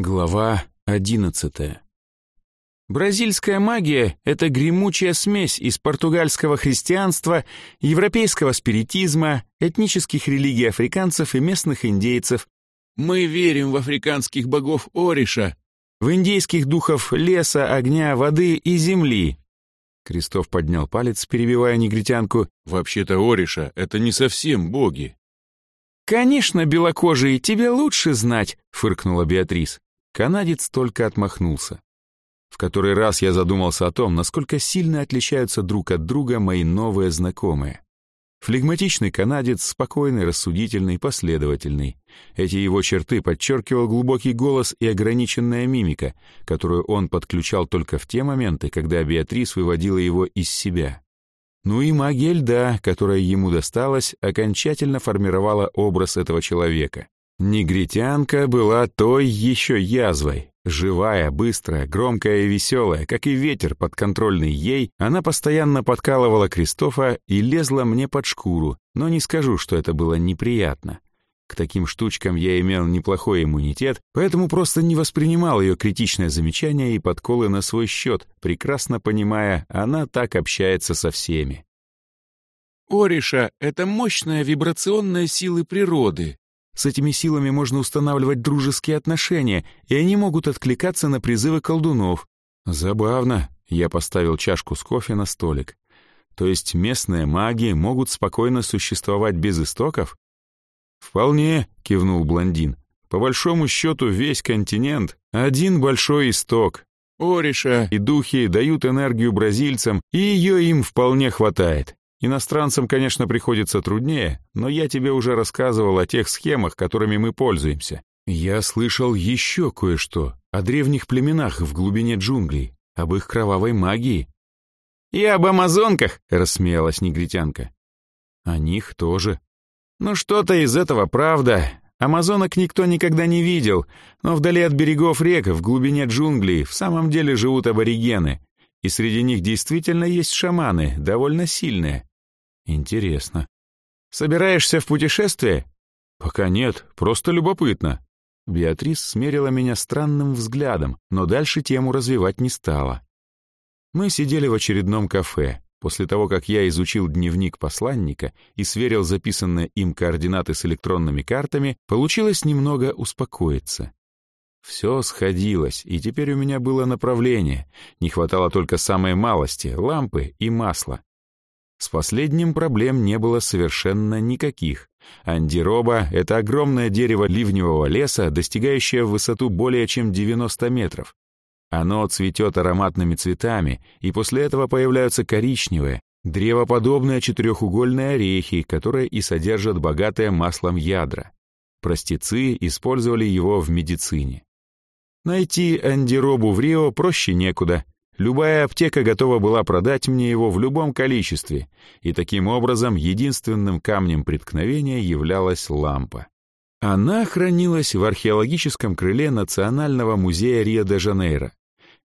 Глава одиннадцатая. Бразильская магия — это гремучая смесь из португальского христианства, европейского спиритизма, этнических религий африканцев и местных индейцев. Мы верим в африканских богов Ориша, в индейских духов леса, огня, воды и земли. Крестов поднял палец, перебивая негритянку. Вообще-то Ориша — это не совсем боги. «Конечно, белокожие, тебе лучше знать», — фыркнула Беатрис. Канадец только отмахнулся. В который раз я задумался о том, насколько сильно отличаются друг от друга мои новые знакомые. Флегматичный канадец, спокойный, рассудительный, последовательный. Эти его черты подчеркивал глубокий голос и ограниченная мимика, которую он подключал только в те моменты, когда Беатрис выводила его из себя. Ну и магия льда, которая ему досталась, окончательно формировала образ этого человека. Негритянка была той еще язвой. Живая, быстрая, громкая и веселая, как и ветер подконтрольный ей, она постоянно подкалывала Кристофа и лезла мне под шкуру, но не скажу, что это было неприятно. К таким штучкам я имел неплохой иммунитет, поэтому просто не воспринимал ее критичное замечание и подколы на свой счет, прекрасно понимая, она так общается со всеми. Ориша — это мощная вибрационная сила природы, с этими силами можно устанавливать дружеские отношения, и они могут откликаться на призывы колдунов. Забавно. Я поставил чашку с кофе на столик. То есть местные маги могут спокойно существовать без истоков? Вполне, кивнул блондин. По большому счету весь континент — один большой исток. Ориша и духи дают энергию бразильцам, и ее им вполне хватает. Иностранцам, конечно, приходится труднее, но я тебе уже рассказывал о тех схемах, которыми мы пользуемся. Я слышал еще кое-что о древних племенах в глубине джунглей, об их кровавой магии. «И об амазонках!» — рассмеялась негритянка. «О них тоже. Ну что-то из этого правда. Амазонок никто никогда не видел, но вдали от берегов рек, в глубине джунглей, в самом деле живут аборигены. И среди них действительно есть шаманы, довольно сильные. Интересно. Собираешься в путешествие? Пока нет, просто любопытно. Беатрис смерила меня странным взглядом, но дальше тему развивать не стала. Мы сидели в очередном кафе. После того, как я изучил дневник посланника и сверил записанные им координаты с электронными картами, получилось немного успокоиться. Все сходилось, и теперь у меня было направление. Не хватало только самой малости — лампы и масла. С последним проблем не было совершенно никаких. Андироба — это огромное дерево ливневого леса, достигающее в высоту более чем 90 метров. Оно цветет ароматными цветами, и после этого появляются коричневые, древоподобные четырехугольные орехи, которые и содержат богатое маслом ядра. Простецы использовали его в медицине. Найти андиробу в Рио проще некуда — Любая аптека готова была продать мне его в любом количестве, и таким образом единственным камнем преткновения являлась лампа. Она хранилась в археологическом крыле Национального музея Рио-де-Жанейро.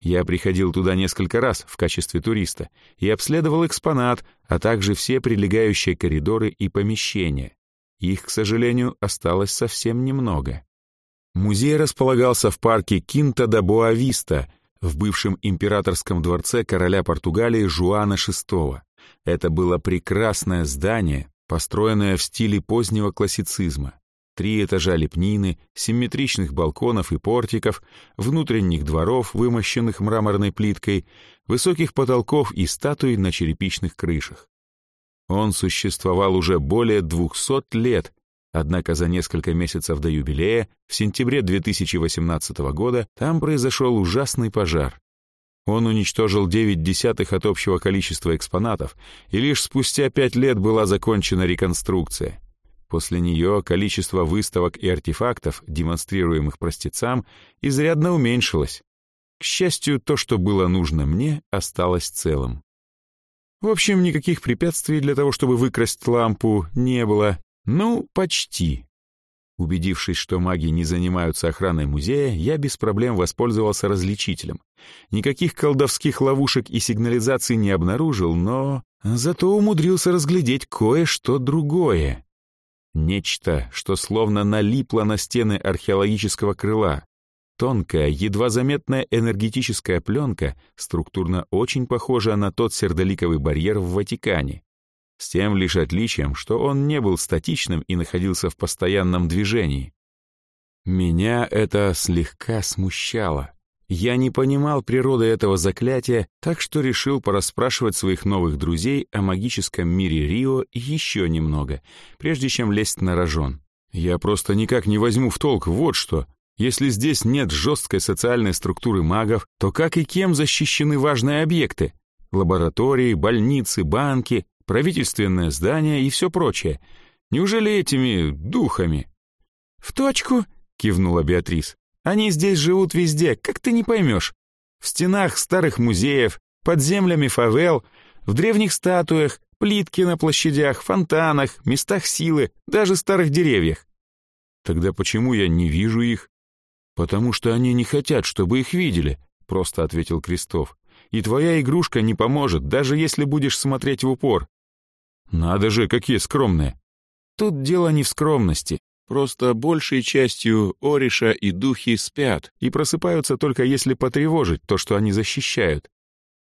Я приходил туда несколько раз в качестве туриста и обследовал экспонат, а также все прилегающие коридоры и помещения. Их, к сожалению, осталось совсем немного. Музей располагался в парке Кинта-да-Боависта — в бывшем императорском дворце короля Португалии Жуана VI. Это было прекрасное здание, построенное в стиле позднего классицизма. Три этажа лепнины, симметричных балконов и портиков, внутренних дворов, вымощенных мраморной плиткой, высоких потолков и статуй на черепичных крышах. Он существовал уже более двухсот лет Однако за несколько месяцев до юбилея, в сентябре 2018 года, там произошел ужасный пожар. Он уничтожил 9 десятых от общего количества экспонатов, и лишь спустя пять лет была закончена реконструкция. После нее количество выставок и артефактов, демонстрируемых простецам, изрядно уменьшилось. К счастью, то, что было нужно мне, осталось целым. В общем, никаких препятствий для того, чтобы выкрасть лампу, не было, ну, почти. Убедившись, что маги не занимаются охраной музея, я без проблем воспользовался различителем. Никаких колдовских ловушек и сигнализаций не обнаружил, но зато умудрился разглядеть кое-что другое. Нечто, что словно налипло на стены археологического крыла. Тонкая, едва заметная энергетическая пленка, структурно очень похожая на тот сердоликовый барьер в Ватикане. С тем лишь отличием, что он не был статичным и находился в постоянном движении. Меня это слегка смущало. Я не понимал природы этого заклятия, так что решил порасспрашивать своих новых друзей о магическом мире Рио еще немного, прежде чем лезть на рожон. Я просто никак не возьму в толк вот что. Если здесь нет жесткой социальной структуры магов, то как и кем защищены важные объекты? Лаборатории, больницы, банки, правительственное здание и все прочее. Неужели этими духами? «В точку!» — кивнула Беатрис. «Они здесь живут везде, как ты не поймешь. В стенах старых музеев, под землями фавел, в древних статуях, плитки на площадях, фонтанах, местах силы, даже старых деревьях. Тогда почему я не вижу их? Потому что они не хотят, чтобы их видели, просто ответил Крестов. И твоя игрушка не поможет, даже если будешь смотреть в упор. Надо же, какие скромные. Тут дело не в скромности. Просто большей частью Ориша и духи спят и просыпаются только если потревожить то, что они защищают.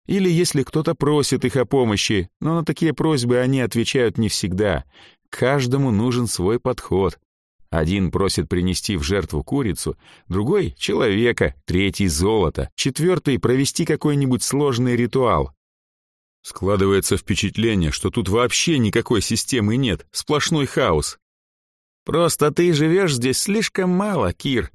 Или если кто-то просит их о помощи, но на такие просьбы они отвечают не всегда. Каждому нужен свой подход. Один просит принести в жертву курицу, другой — человека, третий — золото, четвертый — провести какой-нибудь сложный ритуал. Складывается впечатление, что тут вообще никакой системы нет, сплошной хаос. «Просто ты живешь здесь слишком мало, Кир».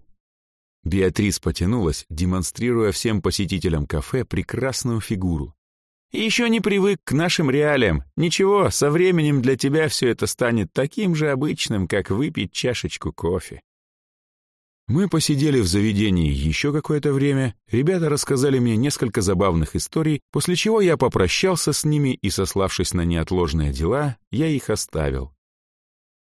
Беатрис потянулась, демонстрируя всем посетителям кафе прекрасную фигуру. «Еще не привык к нашим реалиям. Ничего, со временем для тебя все это станет таким же обычным, как выпить чашечку кофе». Мы посидели в заведении еще какое-то время, ребята рассказали мне несколько забавных историй, после чего я попрощался с ними и, сославшись на неотложные дела, я их оставил.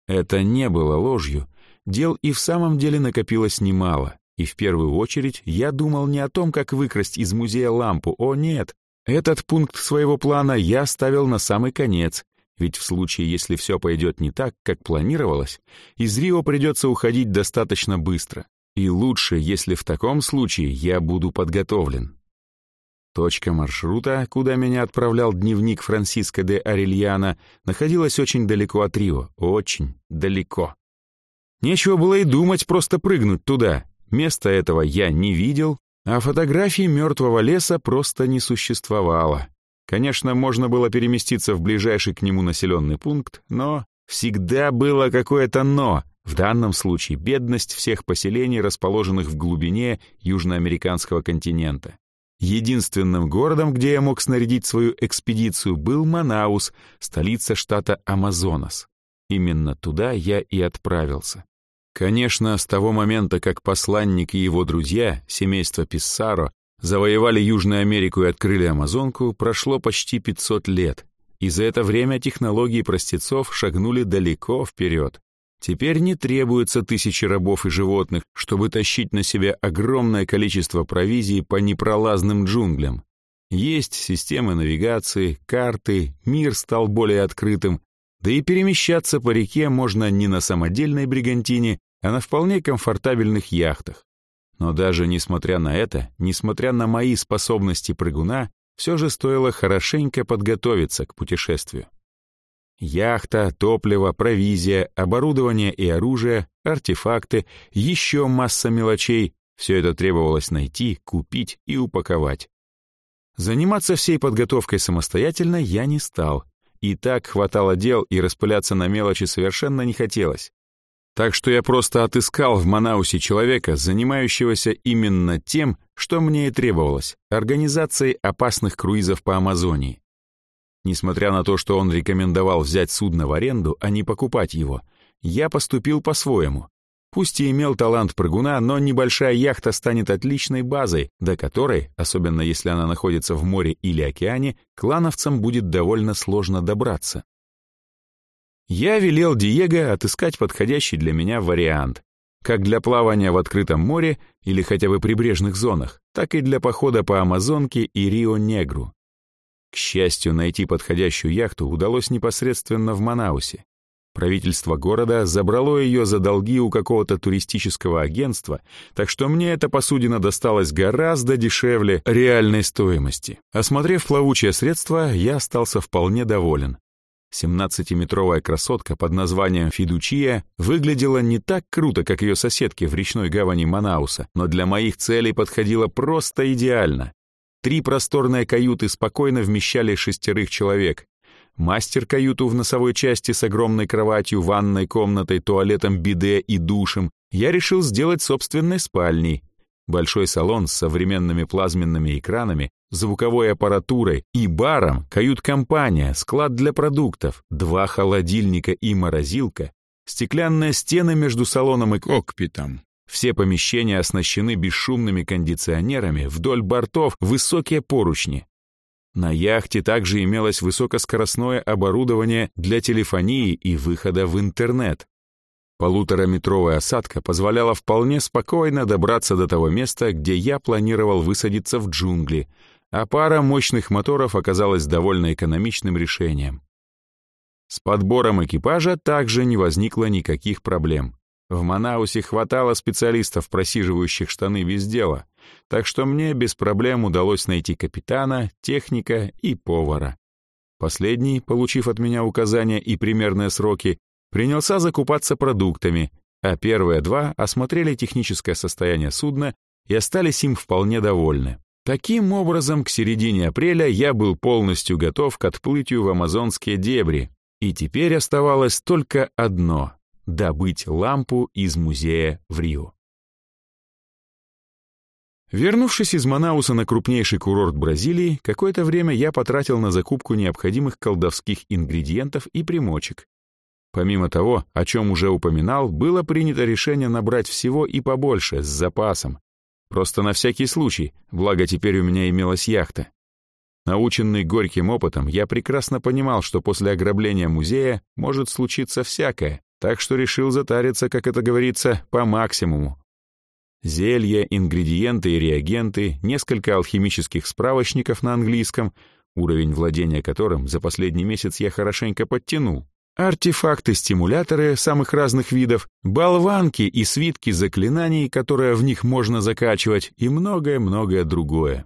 Это не было ложью, дел и в самом деле накопилось немало, и в первую очередь я думал не о том, как выкрасть из музея лампу, о нет, этот пункт своего плана я ставил на самый конец, ведь в случае, если все пойдет не так, как планировалось, из Рио придется уходить достаточно быстро. И лучше, если в таком случае я буду подготовлен. Точка маршрута, куда меня отправлял дневник Франсиско де Арельяна, находилась очень далеко от Рио, очень далеко. Нечего было и думать просто прыгнуть туда. Места этого я не видел, а фотографий мертвого леса просто не существовало. Конечно, можно было переместиться в ближайший к нему населенный пункт, но всегда было какое-то «но». В данном случае бедность всех поселений, расположенных в глубине южноамериканского континента. Единственным городом, где я мог снарядить свою экспедицию, был Манаус, столица штата Амазонас. Именно туда я и отправился. Конечно, с того момента, как посланник и его друзья, семейство Писсаро, завоевали Южную Америку и открыли Амазонку, прошло почти 500 лет, и за это время технологии простецов шагнули далеко вперед. Теперь не требуется тысячи рабов и животных, чтобы тащить на себе огромное количество провизии по непролазным джунглям. Есть системы навигации, карты, мир стал более открытым, да и перемещаться по реке можно не на самодельной бригантине, а на вполне комфортабельных яхтах. Но даже несмотря на это, несмотря на мои способности прыгуна, все же стоило хорошенько подготовиться к путешествию. Яхта, топливо, провизия, оборудование и оружие, артефакты, еще масса мелочей — все это требовалось найти, купить и упаковать. Заниматься всей подготовкой самостоятельно я не стал. И так хватало дел, и распыляться на мелочи совершенно не хотелось. Так что я просто отыскал в Манаусе человека, занимающегося именно тем, что мне и требовалось — организацией опасных круизов по Амазонии. Несмотря на то, что он рекомендовал взять судно в аренду, а не покупать его, я поступил по-своему. Пусть и имел талант прыгуна, но небольшая яхта станет отличной базой, до которой, особенно если она находится в море или океане, клановцам будет довольно сложно добраться. Я велел Диего отыскать подходящий для меня вариант, как для плавания в открытом море или хотя бы прибрежных зонах, так и для похода по Амазонке и Рио-Негру. К счастью, найти подходящую яхту удалось непосредственно в Манаусе. Правительство города забрало ее за долги у какого-то туристического агентства, так что мне эта посудина досталась гораздо дешевле реальной стоимости. Осмотрев плавучее средство, я остался вполне доволен. 17-метровая красотка под названием «Фидучия» выглядела не так круто, как ее соседки в речной гавани Манауса, но для моих целей подходила просто идеально. Три просторные каюты спокойно вмещали шестерых человек. Мастер-каюту в носовой части с огромной кроватью, ванной комнатой, туалетом, биде и душем я решил сделать собственной спальней. Большой салон с современными плазменными экранами, звуковой аппаратурой и баром, кают-компания, склад для продуктов, два холодильника и морозилка, стеклянные стены между салоном и кокпитом. Все помещения оснащены бесшумными кондиционерами, вдоль бортов высокие поручни. На яхте также имелось высокоскоростное оборудование для телефонии и выхода в интернет. Полутораметровая осадка позволяла вполне спокойно добраться до того места, где я планировал высадиться в джунгли, а пара мощных моторов оказалась довольно экономичным решением. С подбором экипажа также не возникло никаких проблем. В Манаусе хватало специалистов, просиживающих штаны без дела, так что мне без проблем удалось найти капитана, техника и повара. Последний, получив от меня указания и примерные сроки, принялся закупаться продуктами, а первые два осмотрели техническое состояние судна и остались им вполне довольны. Таким образом, к середине апреля я был полностью готов к отплытию в амазонские дебри, и теперь оставалось только одно добыть лампу из музея в Рио. Вернувшись из Манауса на крупнейший курорт Бразилии, какое-то время я потратил на закупку необходимых колдовских ингредиентов и примочек. Помимо того, о чем уже упоминал, было принято решение набрать всего и побольше, с запасом. Просто на всякий случай, благо теперь у меня имелась яхта. Наученный горьким опытом, я прекрасно понимал, что после ограбления музея может случиться всякое, так что решил затариться, как это говорится, по максимуму. Зелья, ингредиенты и реагенты, несколько алхимических справочников на английском, уровень владения которым за последний месяц я хорошенько подтянул, артефакты-стимуляторы самых разных видов, болванки и свитки заклинаний, которые в них можно закачивать, и многое-многое другое.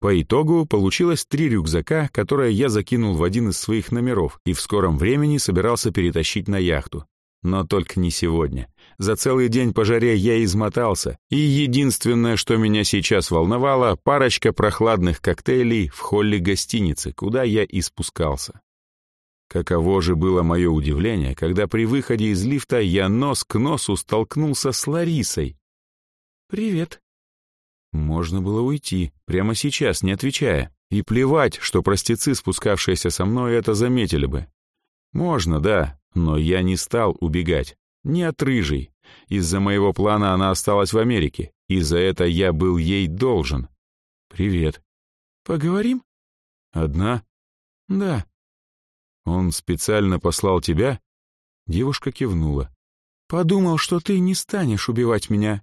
По итогу получилось три рюкзака, которые я закинул в один из своих номеров и в скором времени собирался перетащить на яхту. Но только не сегодня. За целый день по жаре я измотался, и единственное, что меня сейчас волновало, парочка прохладных коктейлей в холле гостиницы, куда я и спускался. Каково же было мое удивление, когда при выходе из лифта я нос к носу столкнулся с Ларисой. «Привет», можно было уйти, прямо сейчас, не отвечая. И плевать, что простецы, спускавшиеся со мной, это заметили бы. Можно, да, но я не стал убегать. Не от рыжей. Из-за моего плана она осталась в Америке, и за это я был ей должен. «Привет». «Поговорим?» «Одна?» «Да». «Он специально послал тебя?» Девушка кивнула. «Подумал, что ты не станешь убивать меня,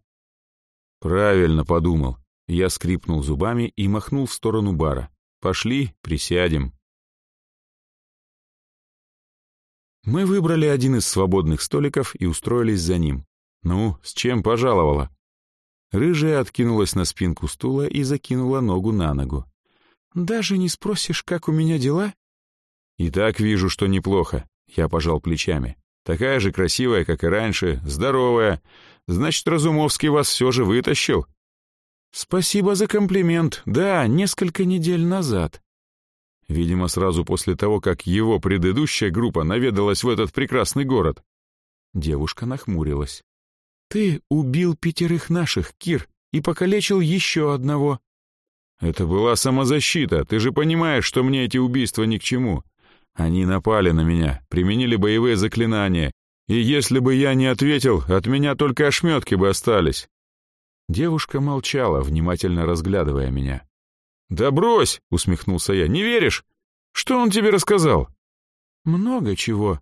«Правильно подумал». Я скрипнул зубами и махнул в сторону бара. «Пошли, присядем». Мы выбрали один из свободных столиков и устроились за ним. «Ну, с чем пожаловала?» Рыжая откинулась на спинку стула и закинула ногу на ногу. «Даже не спросишь, как у меня дела?» «И так вижу, что неплохо», — я пожал плечами. «Такая же красивая, как и раньше, здоровая, Значит, Разумовский вас все же вытащил. Спасибо за комплимент. Да, несколько недель назад. Видимо, сразу после того, как его предыдущая группа наведалась в этот прекрасный город. Девушка нахмурилась. «Ты убил пятерых наших, Кир, и покалечил еще одного». «Это была самозащита. Ты же понимаешь, что мне эти убийства ни к чему. Они напали на меня, применили боевые заклинания, и если бы я не ответил, от меня только ошметки бы остались». Девушка молчала, внимательно разглядывая меня. «Да брось!» — усмехнулся я. «Не веришь? Что он тебе рассказал?» «Много чего».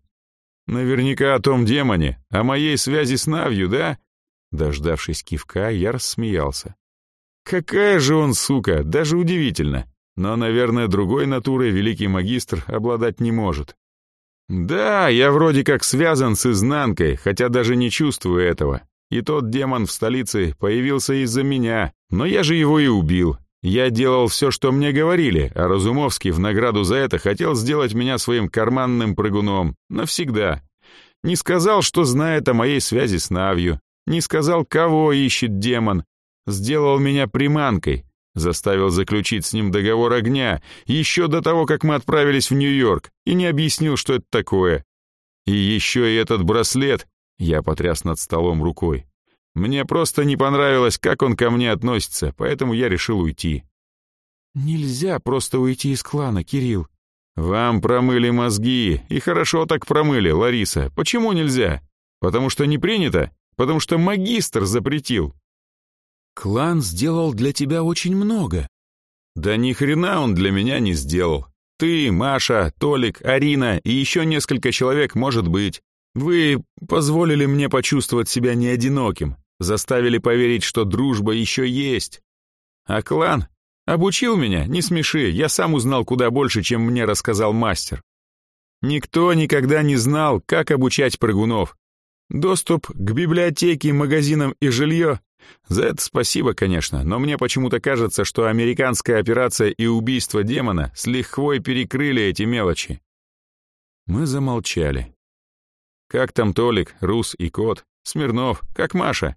«Наверняка о том демоне, о моей связи с Навью, да?» Дождавшись кивка, я рассмеялся. «Какая же он, сука, даже удивительно. Но, наверное, другой натурой великий магистр обладать не может. Да, я вроде как связан с изнанкой, хотя даже не чувствую этого. И тот демон в столице появился из-за меня, но я же его и убил. Я делал все, что мне говорили, а Разумовский в награду за это хотел сделать меня своим карманным прыгуном. Навсегда. Не сказал, что знает о моей связи с Навью. Не сказал, кого ищет демон. Сделал меня приманкой. Заставил заключить с ним договор огня еще до того, как мы отправились в Нью-Йорк, и не объяснил, что это такое. И еще и этот браслет. Я потряс над столом рукой. Мне просто не понравилось, как он ко мне относится, поэтому я решил уйти. Нельзя просто уйти из клана, Кирилл. Вам промыли мозги, и хорошо так промыли, Лариса. Почему нельзя? Потому что не принято? Потому что магистр запретил. Клан сделал для тебя очень много. Да ни хрена он для меня не сделал. Ты, Маша, Толик, Арина и еще несколько человек, может быть. Вы позволили мне почувствовать себя не одиноким, заставили поверить, что дружба еще есть. А клан обучил меня, не смеши, я сам узнал куда больше, чем мне рассказал мастер. Никто никогда не знал, как обучать прыгунов. Доступ к библиотеке, магазинам и жилье за это спасибо, конечно, но мне почему-то кажется, что американская операция и убийство демона с лихвой перекрыли эти мелочи. Мы замолчали. Как там Толик, Рус и Кот? Смирнов, как Маша?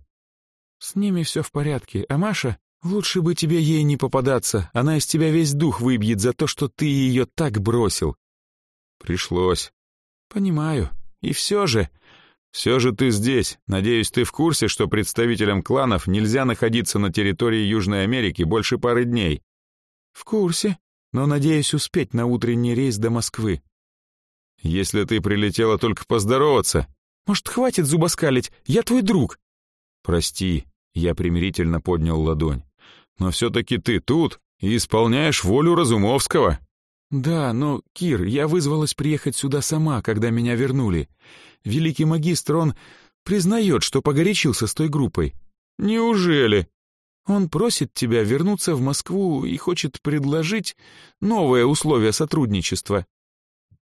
С ними все в порядке, а Маша... Лучше бы тебе ей не попадаться, она из тебя весь дух выбьет за то, что ты ее так бросил. Пришлось. Понимаю. И все же, «Все же ты здесь. Надеюсь, ты в курсе, что представителям кланов нельзя находиться на территории Южной Америки больше пары дней?» «В курсе, но надеюсь успеть на утренний рейс до Москвы». «Если ты прилетела только поздороваться...» «Может, хватит зубоскалить? Я твой друг». «Прости», — я примирительно поднял ладонь. «Но все-таки ты тут и исполняешь волю Разумовского». «Да, но, Кир, я вызвалась приехать сюда сама, когда меня вернули. Великий магистр, он признает, что погорячился с той группой». «Неужели?» «Он просит тебя вернуться в Москву и хочет предложить новое условие сотрудничества».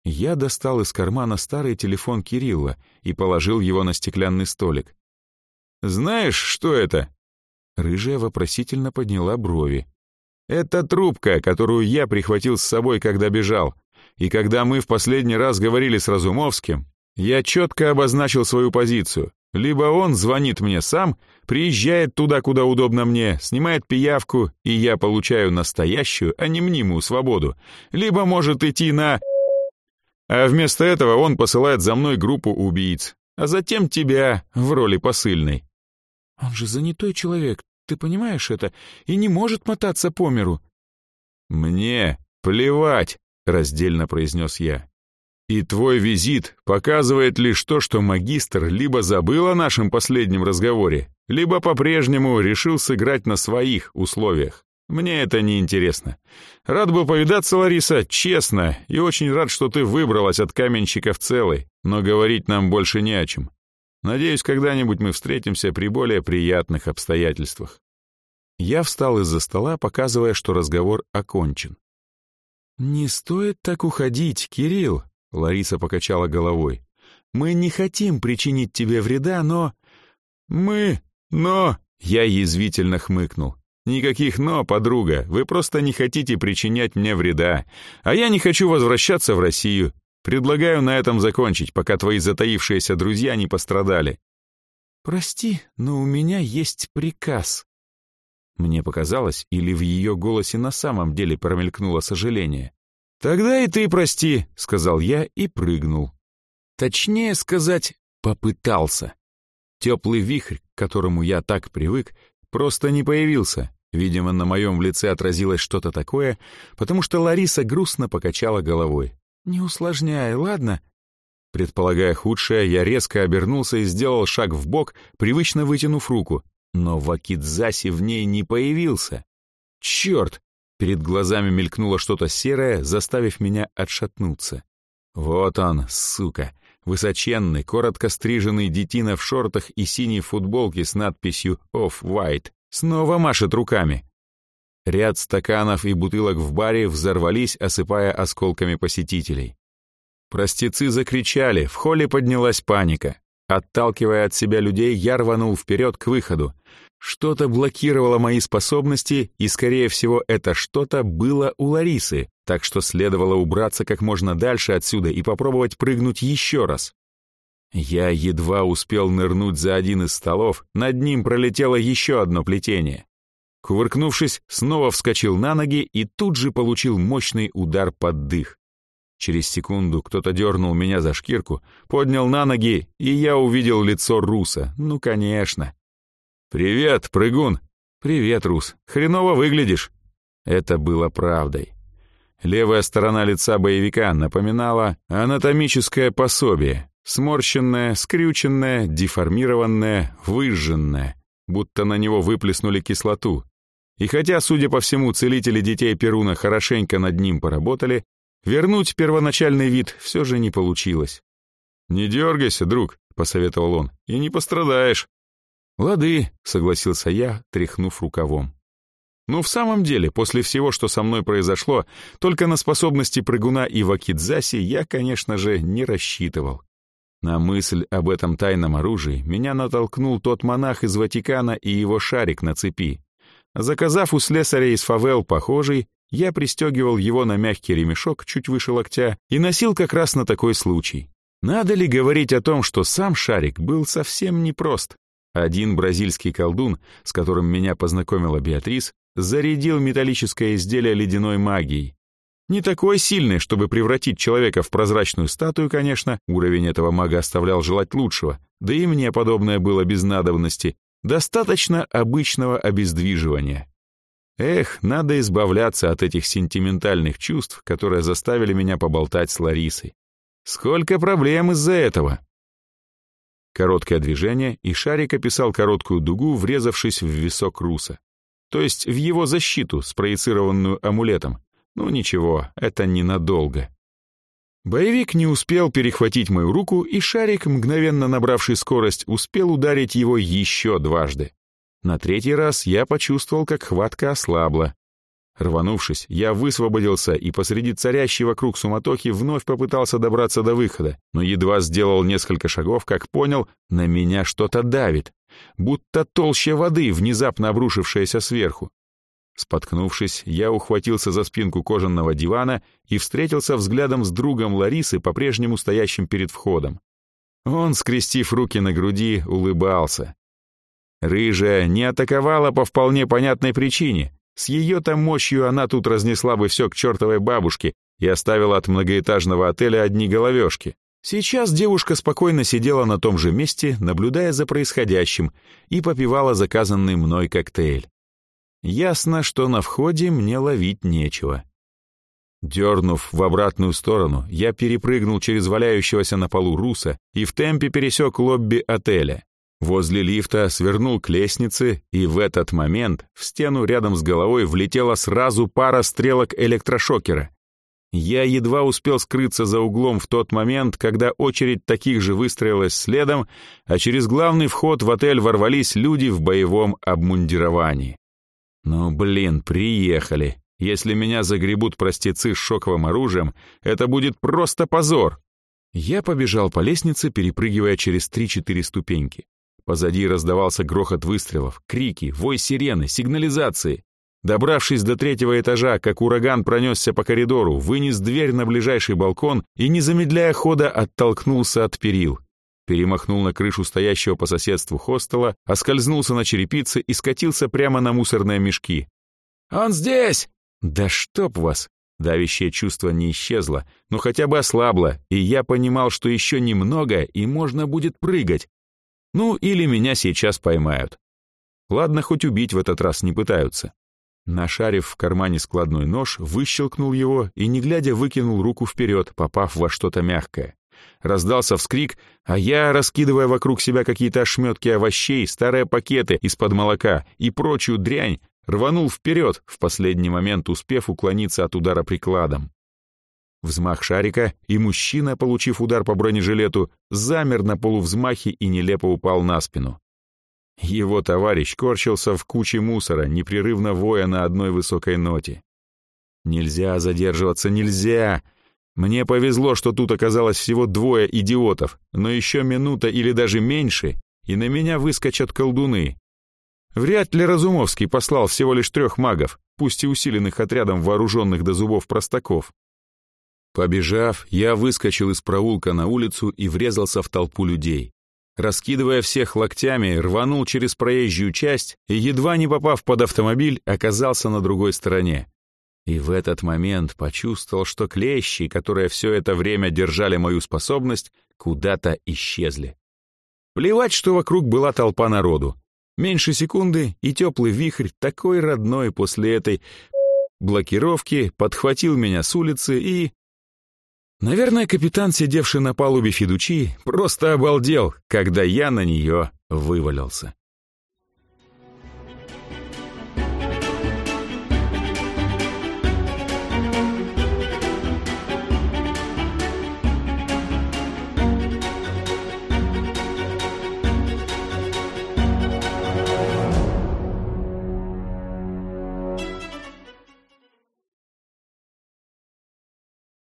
Я достал из кармана старый телефон Кирилла и положил его на стеклянный столик. «Знаешь, что это?» Рыжая вопросительно подняла брови. Это трубка, которую я прихватил с собой, когда бежал. И когда мы в последний раз говорили с Разумовским, я четко обозначил свою позицию. Либо он звонит мне сам, приезжает туда, куда удобно мне, снимает пиявку, и я получаю настоящую, а не мнимую свободу. Либо может идти на... А вместо этого он посылает за мной группу убийц, а затем тебя в роли посыльной. Он же занятой человек, ты понимаешь это? И не может мотаться по миру». «Мне плевать», — раздельно произнес я. «И твой визит показывает лишь то, что магистр либо забыл о нашем последнем разговоре, либо по-прежнему решил сыграть на своих условиях. Мне это не интересно. Рад был повидаться, Лариса, честно, и очень рад, что ты выбралась от каменщиков целой, но говорить нам больше не о чем. Надеюсь, когда-нибудь мы встретимся при более приятных обстоятельствах. Я встал из-за стола, показывая, что разговор окончен. «Не стоит так уходить, Кирилл», — Лариса покачала головой. «Мы не хотим причинить тебе вреда, но...» «Мы... но...» — я язвительно хмыкнул. «Никаких «но», подруга, вы просто не хотите причинять мне вреда, а я не хочу возвращаться в Россию. Предлагаю на этом закончить, пока твои затаившиеся друзья не пострадали». «Прости, но у меня есть приказ». Мне показалось, или в ее голосе на самом деле промелькнуло сожаление. «Тогда и ты прости», — сказал я и прыгнул. Точнее сказать, попытался. Теплый вихрь, к которому я так привык, просто не появился. Видимо, на моем лице отразилось что-то такое, потому что Лариса грустно покачала головой. «Не усложняй, ладно?» Предполагая худшее, я резко обернулся и сделал шаг в бок, привычно вытянув руку. Но Вакидзаси в ней не появился. Черт! Перед глазами мелькнуло что-то серое, заставив меня отшатнуться. Вот он, сука, высоченный, коротко стриженный детина в шортах и синей футболке с надписью «Off-White». Снова машет руками. Ряд стаканов и бутылок в баре взорвались, осыпая осколками посетителей. Простецы закричали, в холле поднялась паника. Отталкивая от себя людей, я рванул вперед к выходу. Что-то блокировало мои способности, и, скорее всего, это что-то было у Ларисы, так что следовало убраться как можно дальше отсюда и попробовать прыгнуть еще раз. Я едва успел нырнуть за один из столов, над ним пролетело еще одно плетение. Кувыркнувшись, снова вскочил на ноги и тут же получил мощный удар под дых. Через секунду кто-то дернул меня за шкирку, поднял на ноги, и я увидел лицо Руса. Ну, конечно. «Привет, прыгун!» «Привет, Рус. Хреново выглядишь!» Это было правдой. Левая сторона лица боевика напоминала анатомическое пособие. Сморщенное, скрюченное, деформированное, выжженное. Будто на него выплеснули кислоту. И хотя, судя по всему, целители детей Перуна хорошенько над ним поработали, вернуть первоначальный вид все же не получилось. «Не дергайся, друг», — посоветовал он, — «и не пострадаешь». «Лады», — согласился я, тряхнув рукавом. Ну, в самом деле, после всего, что со мной произошло, только на способности прыгуна и вакидзаси я, конечно же, не рассчитывал. На мысль об этом тайном оружии меня натолкнул тот монах из Ватикана и его шарик на цепи. Заказав у слесаря из фавел похожий, я пристегивал его на мягкий ремешок чуть выше локтя и носил как раз на такой случай. Надо ли говорить о том, что сам шарик был совсем непрост? Один бразильский колдун, с которым меня познакомила Беатрис, зарядил металлическое изделие ледяной магией. Не такой сильный, чтобы превратить человека в прозрачную статую, конечно, уровень этого мага оставлял желать лучшего, да и мне подобное было без надобности, достаточно обычного обездвиживания. Эх, надо избавляться от этих сентиментальных чувств, которые заставили меня поболтать с Ларисой. Сколько проблем из-за этого! Короткое движение, и шарик описал короткую дугу, врезавшись в висок Руса. То есть в его защиту, спроецированную амулетом. Ну ничего, это ненадолго. Боевик не успел перехватить мою руку, и шарик, мгновенно набравший скорость, успел ударить его еще дважды. На третий раз я почувствовал, как хватка ослабла. Рванувшись, я высвободился и посреди царящей вокруг суматохи вновь попытался добраться до выхода, но едва сделал несколько шагов, как понял, на меня что-то давит, будто толще воды, внезапно обрушившаяся сверху. Споткнувшись, я ухватился за спинку кожаного дивана и встретился взглядом с другом Ларисы, по-прежнему стоящим перед входом. Он, скрестив руки на груди, улыбался. Рыжая не атаковала по вполне понятной причине. С ее-то мощью она тут разнесла бы все к чертовой бабушке и оставила от многоэтажного отеля одни головешки. Сейчас девушка спокойно сидела на том же месте, наблюдая за происходящим, и попивала заказанный мной коктейль. Ясно, что на входе мне ловить нечего. Дернув в обратную сторону, я перепрыгнул через валяющегося на полу руса и в темпе пересек лобби отеля. Возле лифта свернул к лестнице, и в этот момент в стену рядом с головой влетела сразу пара стрелок электрошокера. Я едва успел скрыться за углом в тот момент, когда очередь таких же выстроилась следом, а через главный вход в отель ворвались люди в боевом обмундировании. Ну, блин, приехали. Если меня загребут простецы с шоковым оружием, это будет просто позор. Я побежал по лестнице, перепрыгивая через три-четыре ступеньки. Позади раздавался грохот выстрелов, крики, вой сирены, сигнализации. Добравшись до третьего этажа, как ураган пронесся по коридору, вынес дверь на ближайший балкон и, не замедляя хода, оттолкнулся от перил. Перемахнул на крышу стоящего по соседству хостела, оскользнулся на черепице и скатился прямо на мусорные мешки. «Он здесь!» «Да чтоб вас!» Давящее чувство не исчезло, но хотя бы ослабло, и я понимал, что еще немного, и можно будет прыгать, ну, или меня сейчас поймают. Ладно, хоть убить в этот раз не пытаются. Нашарив в кармане складной нож, выщелкнул его и, не глядя, выкинул руку вперед, попав во что-то мягкое. Раздался вскрик, а я, раскидывая вокруг себя какие-то ошметки овощей, старые пакеты из-под молока и прочую дрянь, рванул вперед, в последний момент успев уклониться от удара прикладом. Взмах шарика, и мужчина, получив удар по бронежилету, замер на полувзмахе и нелепо упал на спину. Его товарищ корчился в куче мусора, непрерывно воя на одной высокой ноте. «Нельзя задерживаться, нельзя!» Мне повезло, что тут оказалось всего двое идиотов, но еще минута или даже меньше, и на меня выскочат колдуны. Вряд ли Разумовский послал всего лишь трех магов, пусть и усиленных отрядом вооруженных до зубов простаков. Побежав, я выскочил из проулка на улицу и врезался в толпу людей. Раскидывая всех локтями, рванул через проезжую часть и, едва не попав под автомобиль, оказался на другой стороне. И в этот момент почувствовал, что клещи, которые все это время держали мою способность, куда-то исчезли. Плевать, что вокруг была толпа народу. Меньше секунды, и теплый вихрь, такой родной после этой блокировки, подхватил меня с улицы и... Наверное, капитан, сидевший на палубе Федучи, просто обалдел, когда я на нее вывалился.